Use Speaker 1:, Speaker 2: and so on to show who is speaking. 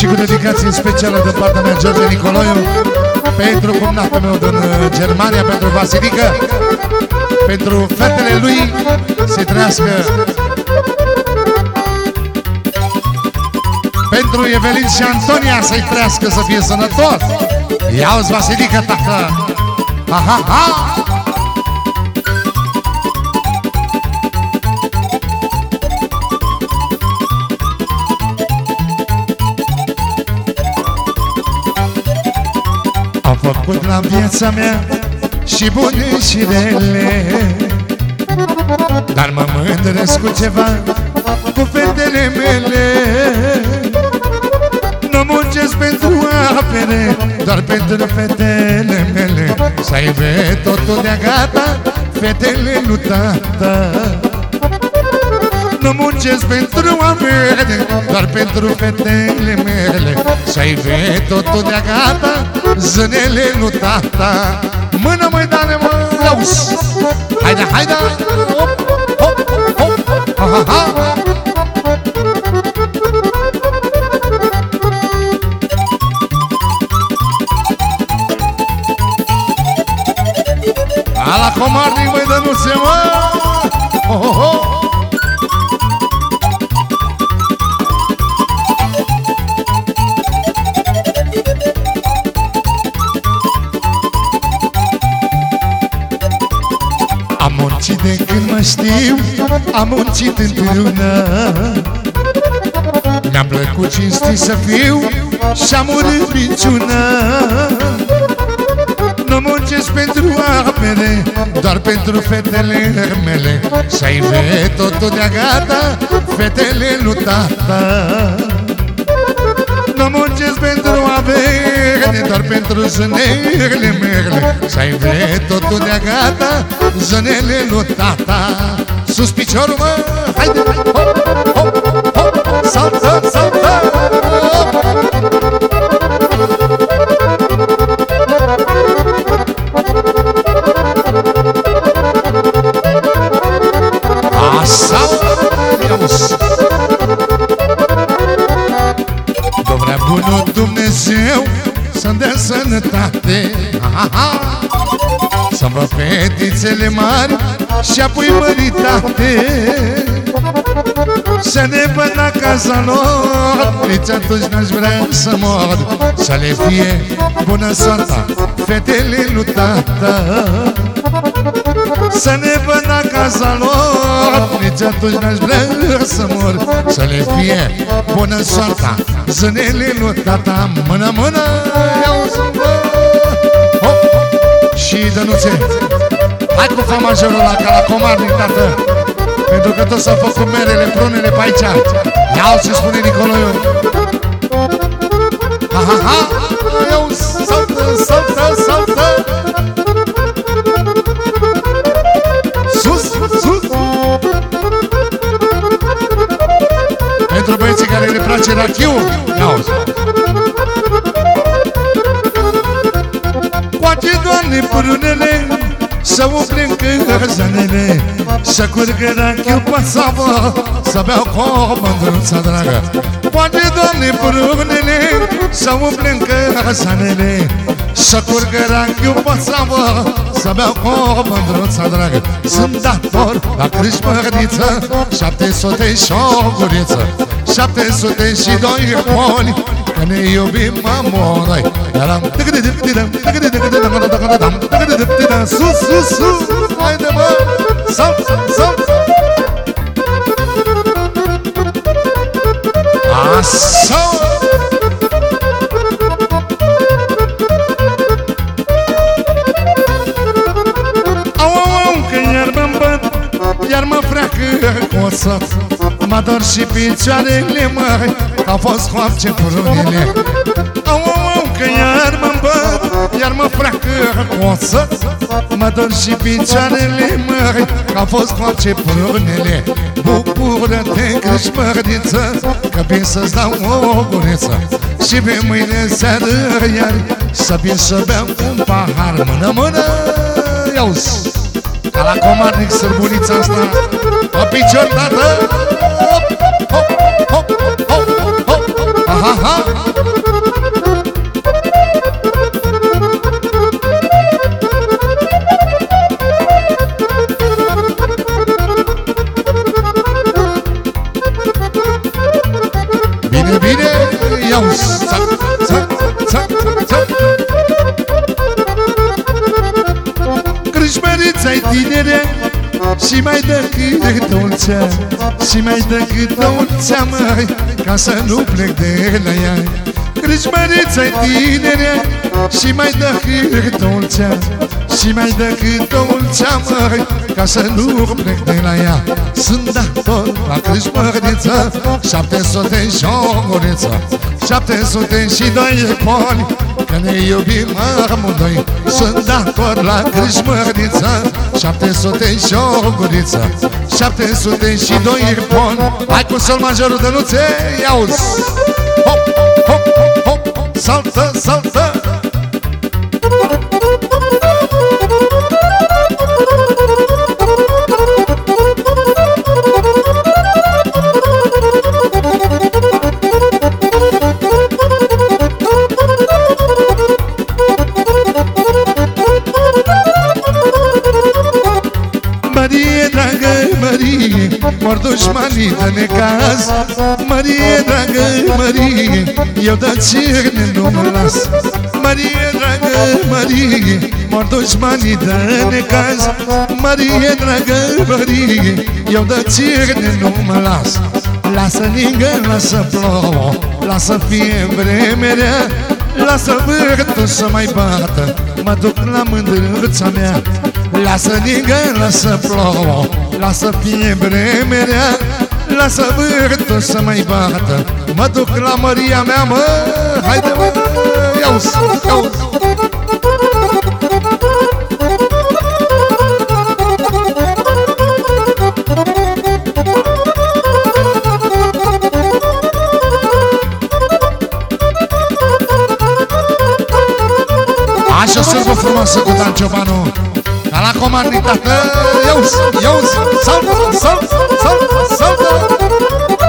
Speaker 1: Și cu dedicație specială din partea mea, George Nicoloiu Pentru cumnatul meu din uh, Germania, pentru Vasilică Pentru fetele lui se trăiască. Pentru Evelin și Antonia să-i trăiască să fie sănătos. Ia-uzi Vasilică, tată! Ha, ha, ha! La viața mea și bune și rele. Dar mă mândresc cu ceva cu fetele mele. Nu muncesc pentru apere, doar pentru fetele mele. Să aibă totul de gata, fetele lui tata nu muncesc pentru amele Doar pentru fetele mele. Să ai totul de gata Zânele lui tata. Mână măi dane mă Auzi. Haide, haide. Hop, hop, hop. Ha, ha, ha Ala comarnic, băi, dă nu se mă oh, oh, oh. Am muncit de când mă știu Am muncit într-una Mi-a plăcut cinstit să fiu Și-am urât minciuna Nu muncesc pentru apere Doar pentru fetele mele. Să-i totul de gata Fetele lui tata Nu muncesc pentru avere Doar pentru zânele mele. Să-i totul de gata Zânele lui tata. Sus piciorul mă! Haide, hop, hop, dea sănătate. Să vă fetițele mari Și apoi măritate. Să ne văd la casa lor Nici atunci n-aș vrea să mor. Să le fie bună soarta Fetele lui tata să ne văd la casa lor Nici atunci n-aș vrea să mor. Să le fie bună soarta Zânele lui tata Mână, mână. Iau zâmbă Hop Și dănuțe. Hai cu fa majorul la ca la comarnic, tată. Pentru că tot s-au făcut merele, prunele pe aici. Iau ce spune Nicoloiu. Ha, ha, ha. Iau, saltă, saltă, saltă. Sus, sus. Pentru băieții care le place rachiul. Ia-uzi Poate, Doamne, prunele Să umplem căzanele Să curgă rachiul pe savă Să beau cu o mândruță dragă. Poate, Doamne, prunele Să umplem căzanele Să curgă rachiul pe savă Să beau cu o mândruță dragă. Sunt dator la crâșmărniță 700 și o guriță 700 și doi poli Că ne iubim amoroi Sus, sus, sus Haide mă Salt, salt Așa Au, au, au, că iar mă îmbăt Iar mă freacă coță Mă dor și picioarele, măi Au fost hoapce prunile Au, au, au, că iar mă îmbăt Iar mă freacă coță Mă dor și picioarele, măi Au fost hoapce prunile Bucură-te, creșmărniță Că vin să-ți dau o guriță Și pe mâine seară iar Să vin să beau un pahar. Mână, mână, iauzi Ca la comarnic sărbunița asta? Pe picior, tată! Hop, hop, hop, hop, hop, hop Aha, ha Și mai dă câte o ulcea Și mai dă câte o ulcea, măi Ca să nu plec de la ea. Crâșmărița-i tinerea Și mai dă câte o ulcea Și mai dă câte o ulcea, măi Ca să nu plec de la ea. Sunt dator la crâșmăriță 700 și o guriță 700 și doi poli Că ne iubim amândoi Sunt dator la crâșmăriță 700 și o guriță 700 și doi poli Hai cu sol majorul de nuțe, ia-uzi Hop, hop, hop, hop, saltă, saltă Marie, dragă Marie, mor dușmanii de necaz. Marie, dragă Marie, eu de cerne nu mă las. Marie, dragă Marie, mor dușmanii de necaz. Marie, dragă Marie, eu de cerne nu mă las. Lasă ningă, lasă plouă, lasă fie vremerea Lasă vârtul să mai bată Mă duc la mândruța mea Lasă ningă, lasă plouă Lasă fie vremerea Lasă vârtul să mai bată. Mă duc la Maria mea, mă Haide, mă, iau-ți, iau-ți Așa sârbă frumoasă cu Dan Ciobanu a la comandita. Eu, eu, salva, salva, salva, salva.